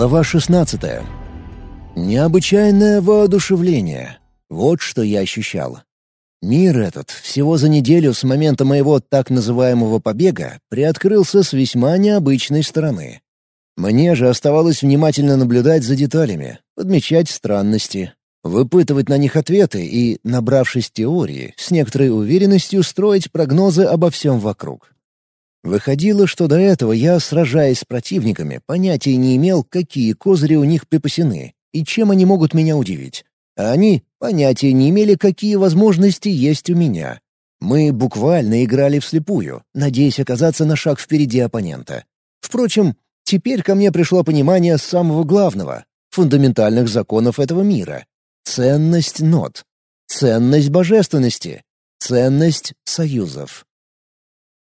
Глава 16. Необычайное воодушевление. Вот что я ощущал. Мир этот всего за неделю с момента моего так называемого побега приоткрылся с весьма необычной стороны. Мне же оставалось внимательно наблюдать за деталями, подмечать странности, выпытывать на них ответы и, набравшись теории, с некоторой уверенностью строить прогнозы обо всем вокруг. Выходило, что до этого я, сражаясь с противниками, понятия не имел, какие козыри у них припасены и чем они могут меня удивить. А они понятия не имели, какие возможности есть у меня. Мы буквально играли вслепую, надеясь оказаться на шаг впереди оппонента. Впрочем, теперь ко мне пришло понимание самого главного — фундаментальных законов этого мира. Ценность нот. Ценность божественности. Ценность союзов.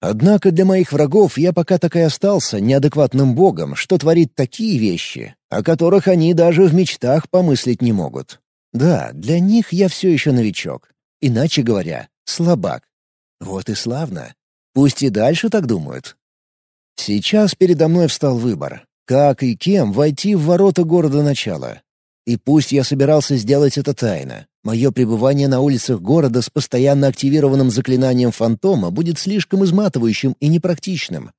Однако для моих врагов я пока так и остался неадекватным богом, что творит такие вещи, о которых они даже в мечтах помыслить не могут. Да, для них я все еще новичок. Иначе говоря, слабак. Вот и славно. Пусть и дальше так думают. Сейчас передо мной встал выбор. Как и кем войти в ворота города начала. И пусть я собирался сделать это тайно, мое пребывание на улицах города с постоянно активированным заклинанием фантома будет слишком изматывающим и непрактичным.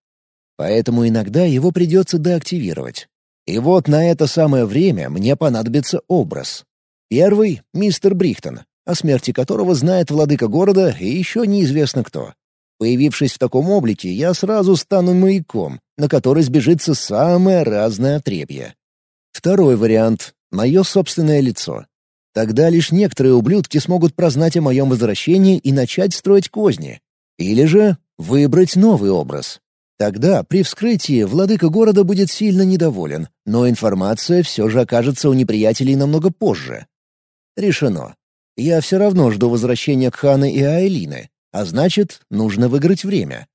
Поэтому иногда его придется деактивировать. И вот на это самое время мне понадобится образ. Первый — мистер Брихтон, о смерти которого знает владыка города и еще неизвестно кто. Появившись в таком облике, я сразу стану маяком, на который сбежится самое разное отребье. Второй вариант мое собственное лицо. Тогда лишь некоторые ублюдки смогут прознать о моем возвращении и начать строить козни. Или же выбрать новый образ. Тогда при вскрытии владыка города будет сильно недоволен, но информация все же окажется у неприятелей намного позже. Решено. Я все равно жду возвращения Кханы и Айлины, а значит, нужно выиграть время.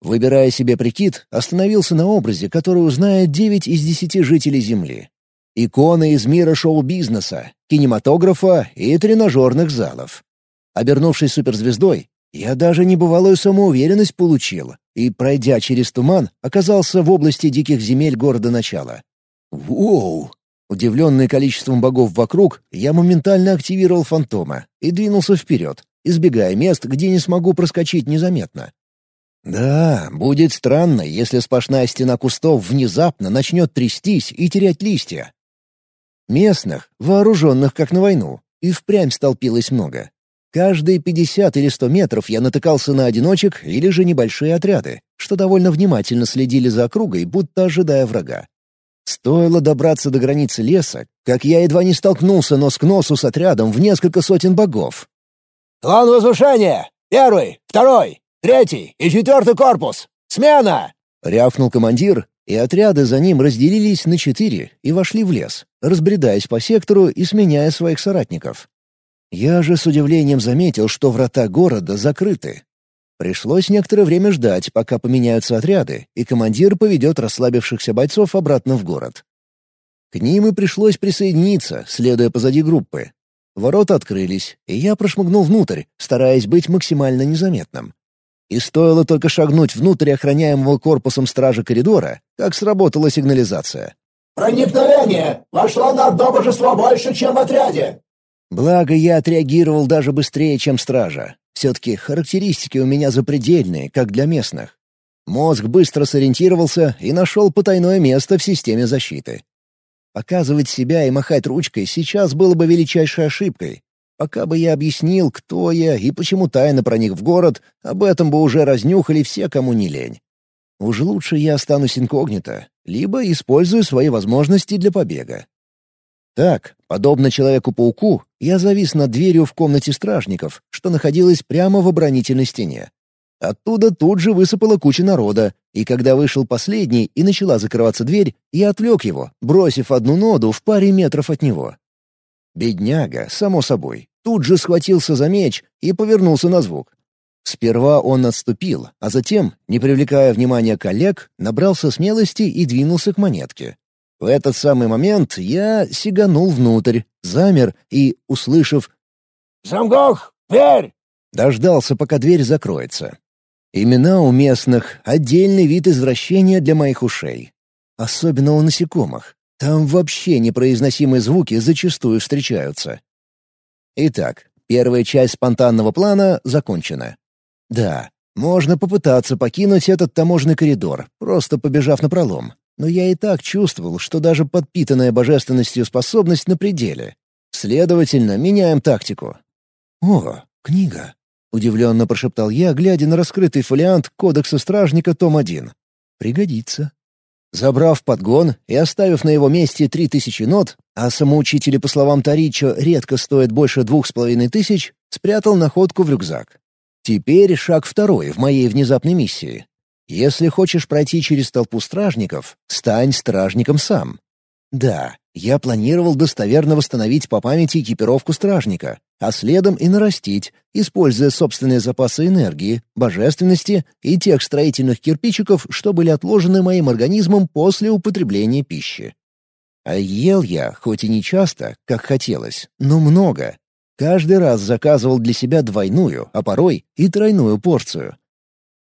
Выбирая себе прикид, остановился на образе, который узнает 9 из 10 жителей Земли. Иконы из мира шоу-бизнеса, кинематографа и тренажерных залов. Обернувшись суперзвездой, я даже небывалую самоуверенность получил и, пройдя через туман, оказался в области диких земель города начала. Воу! Удивленный количеством богов вокруг, я моментально активировал фантома и двинулся вперед, избегая мест, где не смогу проскочить незаметно. Да, будет странно, если сплошная стена кустов внезапно начнет трястись и терять листья. Местных, вооруженных как на войну, и впрямь столпилось много. Каждые 50 или 100 метров я натыкался на одиночек или же небольшие отряды, что довольно внимательно следили за округой, будто ожидая врага. Стоило добраться до границы леса, как я едва не столкнулся нос к носу с отрядом в несколько сотен богов. «План возвышения! Первый, второй, третий и четвертый корпус! Смена!» — рявкнул командир, и отряды за ним разделились на четыре и вошли в лес, разбредаясь по сектору и сменяя своих соратников. Я же с удивлением заметил, что врата города закрыты. Пришлось некоторое время ждать, пока поменяются отряды, и командир поведет расслабившихся бойцов обратно в город. К ним и пришлось присоединиться, следуя позади группы. Ворота открылись, и я прошмыгнул внутрь, стараясь быть максимально незаметным. И стоило только шагнуть внутрь охраняемого корпусом стражи коридора, как сработала сигнализация. «Проникновение! Вошло на одно божество больше, чем в отряде!» Благо, я отреагировал даже быстрее, чем стража. Все-таки характеристики у меня запредельные, как для местных. Мозг быстро сориентировался и нашел потайное место в системе защиты. Показывать себя и махать ручкой сейчас было бы величайшей ошибкой, Пока бы я объяснил, кто я и почему тайно проник в город, об этом бы уже разнюхали все, кому не лень. Уж лучше я останусь инкогнито, либо использую свои возможности для побега. Так, подобно Человеку-пауку, я завис над дверью в комнате стражников, что находилась прямо в оборонительной стене. Оттуда тут же высыпала куча народа, и когда вышел последний и начала закрываться дверь, я отвлек его, бросив одну ноду в паре метров от него. Бедняга, само собой, тут же схватился за меч и повернулся на звук. Сперва он отступил, а затем, не привлекая внимания коллег, набрался смелости и двинулся к монетке. В этот самый момент я сиганул внутрь, замер и, услышав «Замгох, дверь!» дождался, пока дверь закроется. Имена у местных — отдельный вид извращения для моих ушей. Особенно у насекомых. Там вообще непроизносимые звуки зачастую встречаются. Итак, первая часть спонтанного плана закончена. Да, можно попытаться покинуть этот таможенный коридор, просто побежав на пролом. Но я и так чувствовал, что даже подпитанная божественностью способность на пределе. Следовательно, меняем тактику. «О, книга!» — удивленно прошептал я, глядя на раскрытый фолиант Кодекса Стражника, том 1. «Пригодится». Забрав подгон и оставив на его месте три тысячи нот, а самоучители, по словам Таричо, редко стоят больше двух с половиной тысяч, спрятал находку в рюкзак. Теперь шаг второй в моей внезапной миссии. Если хочешь пройти через толпу стражников, стань стражником сам. Да, я планировал достоверно восстановить по памяти экипировку стражника, а следом и нарастить, используя собственные запасы энергии, божественности и тех строительных кирпичиков, что были отложены моим организмом после употребления пищи. А ел я, хоть и не часто, как хотелось, но много. Каждый раз заказывал для себя двойную, а порой и тройную порцию.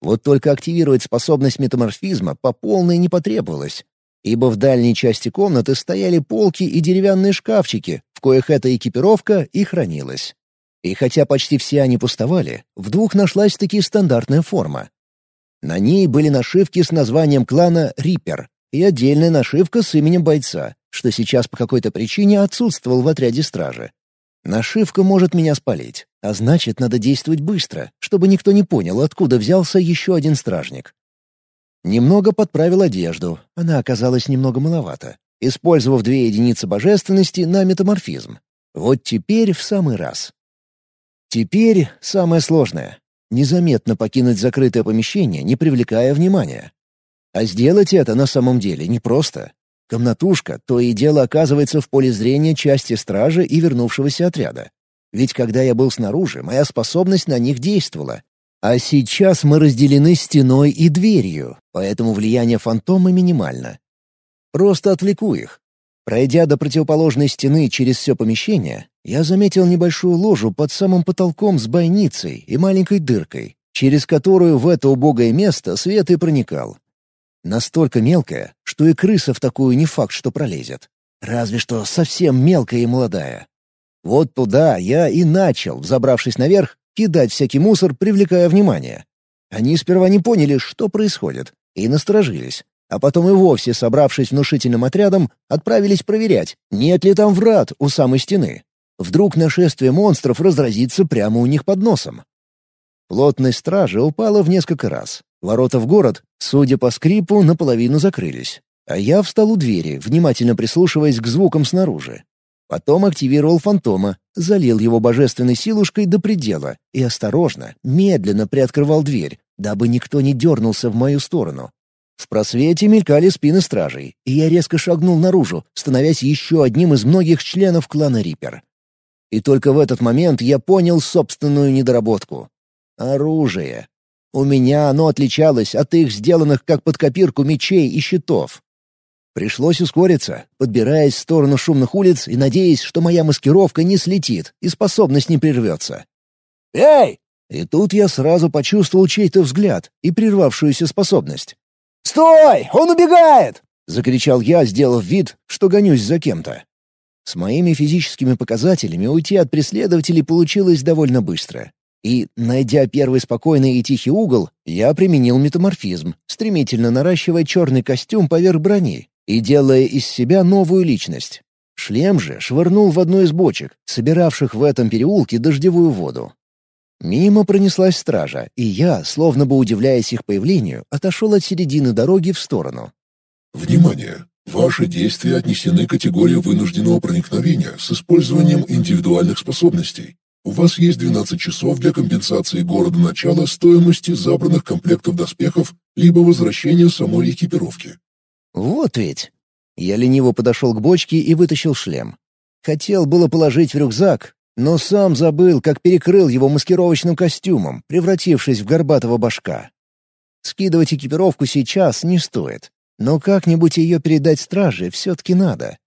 Вот только активировать способность метаморфизма по полной не потребовалось, ибо в дальней части комнаты стояли полки и деревянные шкафчики, в коих эта экипировка и хранилась. И хотя почти все они пустовали, в двух нашлась-таки стандартная форма. На ней были нашивки с названием клана «Риппер» и отдельная нашивка с именем бойца, что сейчас по какой-то причине отсутствовал в отряде стражи. Нашивка может меня спалить, а значит, надо действовать быстро, чтобы никто не понял, откуда взялся еще один стражник. Немного подправил одежду, она оказалась немного маловата, использовав две единицы божественности на метаморфизм. Вот теперь в самый раз. Теперь самое сложное — незаметно покинуть закрытое помещение, не привлекая внимания. А сделать это на самом деле непросто. Комнатушка то и дело оказывается в поле зрения части стражи и вернувшегося отряда. Ведь когда я был снаружи, моя способность на них действовала, а сейчас мы разделены стеной и дверью, поэтому влияние фантома минимально. Просто отвлеку их. Пройдя до противоположной стены через все помещение, я заметил небольшую ложу под самым потолком с бойницей и маленькой дыркой, через которую в это убогое место свет и проникал. Настолько мелкая, что и крыса в такую не факт, что пролезет. Разве что совсем мелкая и молодая. Вот туда я и начал, взобравшись наверх, кидать всякий мусор, привлекая внимание. Они сперва не поняли, что происходит, и насторожились. А потом и вовсе, собравшись внушительным отрядом, отправились проверять, нет ли там врат у самой стены. Вдруг нашествие монстров разразится прямо у них под носом. Плотность стражи упала в несколько раз. Ворота в город, судя по скрипу, наполовину закрылись. А я встал у двери, внимательно прислушиваясь к звукам снаружи. Потом активировал фантома, залил его божественной силушкой до предела и осторожно, медленно приоткрывал дверь, дабы никто не дернулся в мою сторону. В просвете мелькали спины стражей, и я резко шагнул наружу, становясь еще одним из многих членов клана Риппер. И только в этот момент я понял собственную недоработку. Оружие. У меня оно отличалось от их сделанных как под копирку мечей и щитов. Пришлось ускориться, подбираясь в сторону шумных улиц и надеясь, что моя маскировка не слетит и способность не прервется. «Эй!» И тут я сразу почувствовал чей-то взгляд и прервавшуюся способность. «Стой! Он убегает!» — закричал я, сделав вид, что гонюсь за кем-то. С моими физическими показателями уйти от преследователей получилось довольно быстро. И, найдя первый спокойный и тихий угол, я применил метаморфизм, стремительно наращивая черный костюм поверх брони, и делая из себя новую личность. Шлем же швырнул в одну из бочек, собиравших в этом переулке дождевую воду. Мимо пронеслась стража, и я, словно бы удивляясь их появлению, отошел от середины дороги в сторону. «Внимание! Ваши действия отнесены к категории вынужденного проникновения с использованием индивидуальных способностей. У вас есть 12 часов для компенсации города начала стоимости забранных комплектов доспехов либо возвращения самой экипировки. Вот ведь. Я лениво подошел к бочке и вытащил шлем. Хотел было положить в рюкзак, но сам забыл, как перекрыл его маскировочным костюмом, превратившись в горбатого башка. Скидывать экипировку сейчас не стоит, но как-нибудь ее передать страже все-таки надо.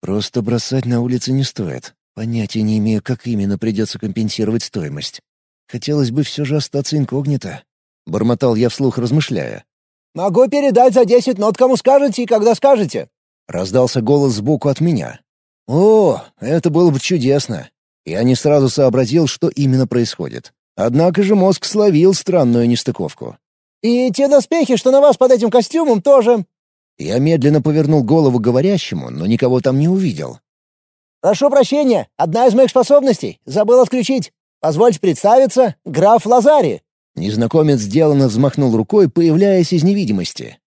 Просто бросать на улице не стоит. Понятия не имею, как именно придется компенсировать стоимость. Хотелось бы все же остаться инкогнито. Бормотал я вслух, размышляя. «Могу передать за десять нот, кому скажете и когда скажете». Раздался голос сбоку от меня. О, это было бы чудесно. Я не сразу сообразил, что именно происходит. Однако же мозг словил странную нестыковку. «И те доспехи, что на вас под этим костюмом, тоже...» Я медленно повернул голову говорящему, но никого там не увидел. «Прошу прощения, одна из моих способностей. Забыл отключить. Позвольте представиться, граф Лазари». Незнакомец сделанно взмахнул рукой, появляясь из невидимости.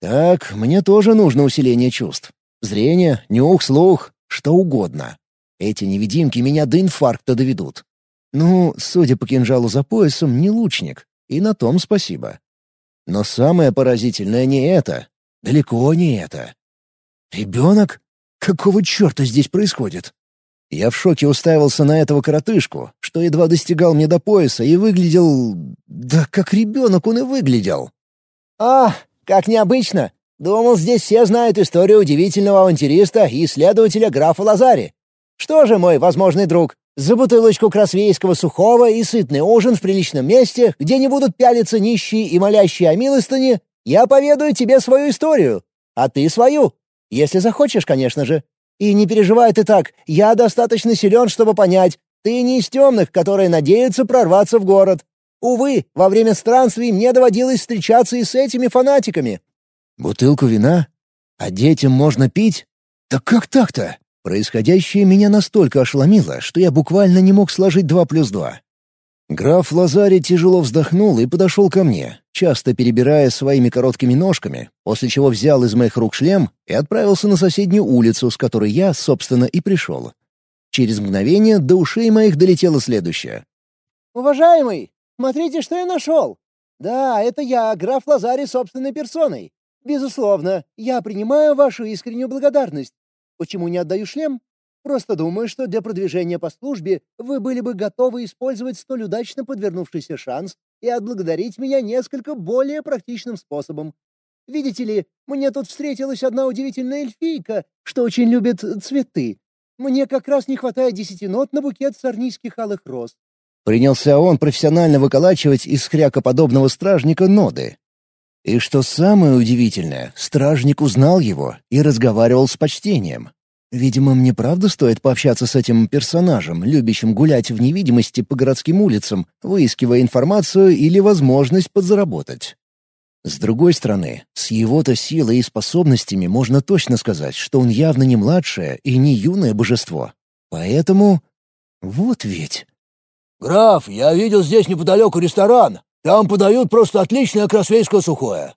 «Так, мне тоже нужно усиление чувств. Зрение, нюх, слух, что угодно. Эти невидимки меня до инфаркта доведут. Ну, судя по кинжалу за поясом, не лучник. И на том спасибо. Но самое поразительное не это. Далеко не это. Ребенок? Какого черта здесь происходит? Я в шоке уставился на этого коротышку, что едва достигал мне до пояса и выглядел... Да как ребенок он и выглядел. «А, как необычно! Думал, здесь все знают историю удивительного авантюриста и исследователя графа Лазари. Что же, мой возможный друг, за бутылочку красвейского сухого и сытный ужин в приличном месте, где не будут пялиться нищие и молящие о милостыне, я поведаю тебе свою историю, а ты свою, если захочешь, конечно же. И не переживай ты так, я достаточно силен, чтобы понять, ты не из темных, которые надеются прорваться в город. Увы, во время странствий мне доводилось встречаться и с этими фанатиками». «Бутылку вина? А детям можно пить? Да как так-то?» Происходящее меня настолько ошеломило, что я буквально не мог сложить два плюс два. Граф Лазари тяжело вздохнул и подошел ко мне, часто перебирая своими короткими ножками, после чего взял из моих рук шлем и отправился на соседнюю улицу, с которой я, собственно, и пришел. Через мгновение до ушей моих долетело следующее. «Уважаемый, смотрите, что я нашел! Да, это я, граф Лазари собственной персоной. Безусловно, я принимаю вашу искреннюю благодарность. Почему не отдаю шлем? Просто думаю, что для продвижения по службе вы были бы готовы использовать столь удачно подвернувшийся шанс и отблагодарить меня несколько более практичным способом. Видите ли, мне тут встретилась одна удивительная эльфийка, что очень любит цветы. Мне как раз не хватает десяти нот на букет сарнийских алых роз. Принялся он профессионально выколачивать из хрякоподобного стражника ноды. И что самое удивительное, стражник узнал его и разговаривал с почтением. Видимо, мне правда стоит пообщаться с этим персонажем, любящим гулять в невидимости по городским улицам, выискивая информацию или возможность подзаработать. С другой стороны, с его-то силой и способностями можно точно сказать, что он явно не младшее и не юное божество. Поэтому... Вот ведь... «Граф, я видел здесь неподалеку ресторан. Там подают просто отличное красвейское сухое».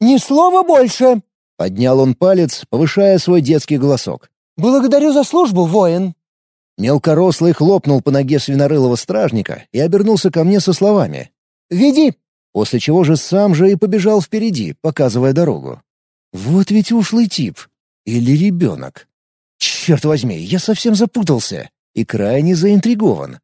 «Ни слова больше!» — поднял он палец, повышая свой детский голосок. «Благодарю за службу, воин!» Мелкорослый хлопнул по ноге свинорылого стражника и обернулся ко мне со словами. «Веди!» После чего же сам же и побежал впереди, показывая дорогу. Вот ведь ушлый тип. Или ребенок. Черт возьми, я совсем запутался и крайне заинтригован.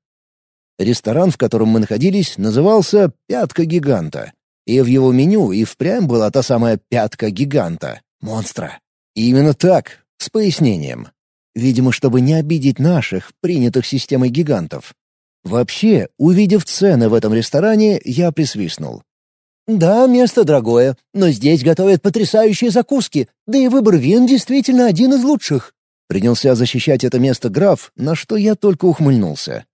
Ресторан, в котором мы находились, назывался «Пятка гиганта». И в его меню и впрямь была та самая «Пятка гиганта» — монстра. И именно так, с пояснением. Видимо, чтобы не обидеть наших, принятых системой гигантов. Вообще, увидев цены в этом ресторане, я присвистнул. «Да, место дорогое, но здесь готовят потрясающие закуски, да и выбор вин действительно один из лучших». Принялся защищать это место граф, на что я только ухмыльнулся.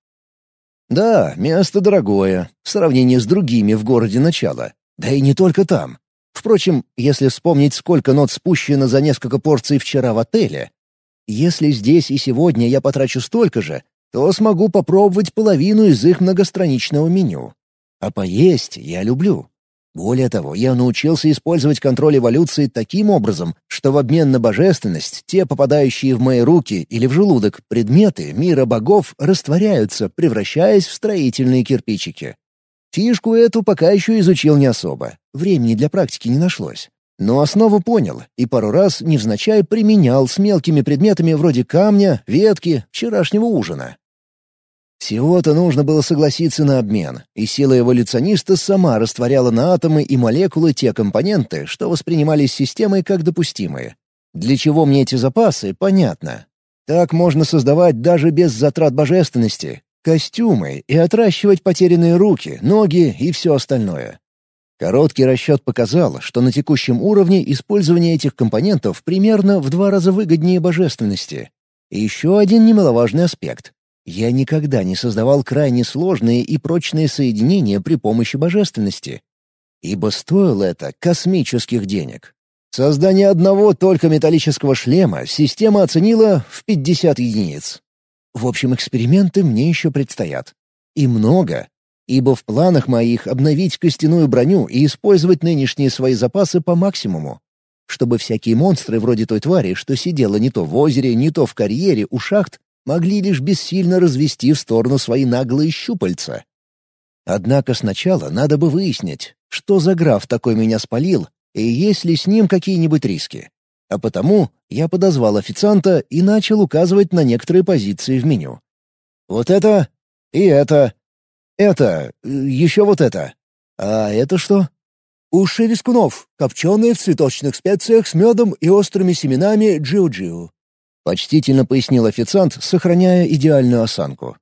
Да, место дорогое, в сравнении с другими в городе начала. Да и не только там. Впрочем, если вспомнить, сколько нот спущено за несколько порций вчера в отеле, если здесь и сегодня я потрачу столько же, то смогу попробовать половину из их многостраничного меню. А поесть я люблю. Более того, я научился использовать контроль эволюции таким образом, что в обмен на божественность те попадающие в мои руки или в желудок предметы мира богов растворяются, превращаясь в строительные кирпичики. Фишку эту пока еще изучил не особо, времени для практики не нашлось. Но основу понял и пару раз невзначай применял с мелкими предметами вроде камня, ветки, вчерашнего ужина. Всего-то нужно было согласиться на обмен, и сила эволюциониста сама растворяла на атомы и молекулы те компоненты, что воспринимались системой как допустимые. Для чего мне эти запасы, понятно. Так можно создавать даже без затрат божественности, костюмы и отращивать потерянные руки, ноги и все остальное. Короткий расчет показал, что на текущем уровне использование этих компонентов примерно в два раза выгоднее божественности. И еще один немаловажный аспект. Я никогда не создавал крайне сложные и прочные соединения при помощи божественности. Ибо стоило это космических денег. Создание одного только металлического шлема система оценила в 50 единиц. В общем, эксперименты мне еще предстоят. И много, ибо в планах моих обновить костяную броню и использовать нынешние свои запасы по максимуму, чтобы всякие монстры вроде той твари, что сидела не то в озере, не то в карьере у шахт, могли лишь бессильно развести в сторону свои наглые щупальца. Однако сначала надо бы выяснить, что за граф такой меня спалил и есть ли с ним какие-нибудь риски. А потому я подозвал официанта и начал указывать на некоторые позиции в меню. Вот это и это. Это, еще вот это. А это что? Уши вискунов, копченые в цветочных специях с медом и острыми семенами джиу-джиу. Почтительно пояснил официант, сохраняя идеальную осанку.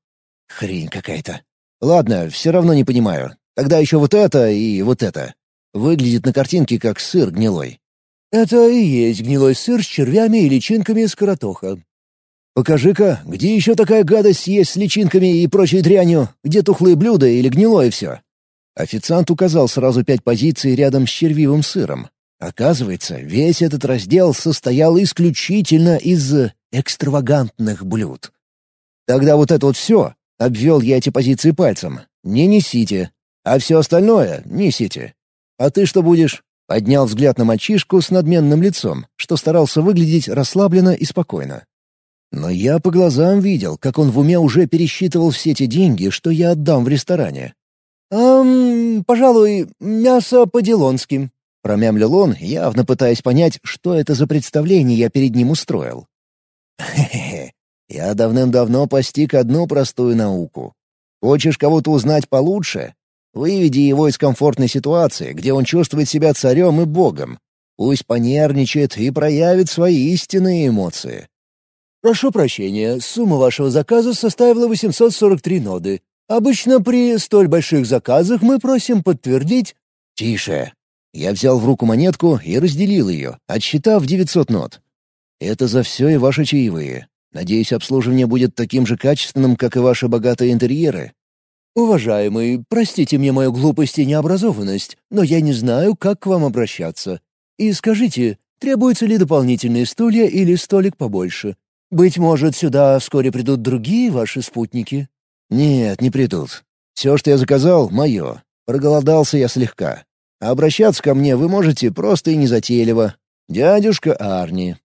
Хрень какая-то. Ладно, все равно не понимаю. Тогда еще вот это и вот это. Выглядит на картинке как сыр гнилой. Это и есть гнилой сыр с червями и личинками скоротоха. Покажи-ка, где еще такая гадость есть с личинками и прочей дрянью, где тухлые блюда или гнилое все? Официант указал сразу пять позиций рядом с червивым сыром. Оказывается, весь этот раздел состоял исключительно из экстравагантных блюд. Тогда вот это вот все, обвел я эти позиции пальцем, не несите, а все остальное несите. «А ты что будешь?» — поднял взгляд на мальчишку с надменным лицом, что старался выглядеть расслабленно и спокойно. Но я по глазам видел, как он в уме уже пересчитывал все те деньги, что я отдам в ресторане. «Эм, пожалуй, мясо по-делонски», — промямлил он, явно пытаясь понять, что это за представление я перед ним устроил. «Хе-хе, я давным-давно постиг одну простую науку. Хочешь кого-то узнать получше? Выведи его из комфортной ситуации, где он чувствует себя царем и богом. Пусть понервничает и проявит свои истинные эмоции. «Прошу прощения, сумма вашего заказа составила 843 ноды. Обычно при столь больших заказах мы просим подтвердить...» «Тише!» Я взял в руку монетку и разделил ее, отсчитав 900 нот. «Это за все и ваши чаевые. Надеюсь, обслуживание будет таким же качественным, как и ваши богатые интерьеры. «Уважаемый, простите мне мою глупость и необразованность, но я не знаю, как к вам обращаться. И скажите, требуются ли дополнительные стулья или столик побольше? Быть может, сюда вскоре придут другие ваши спутники?» «Нет, не придут. Все, что я заказал, мое. Проголодался я слегка. А обращаться ко мне вы можете просто и незатейливо. Дядюшка Арни».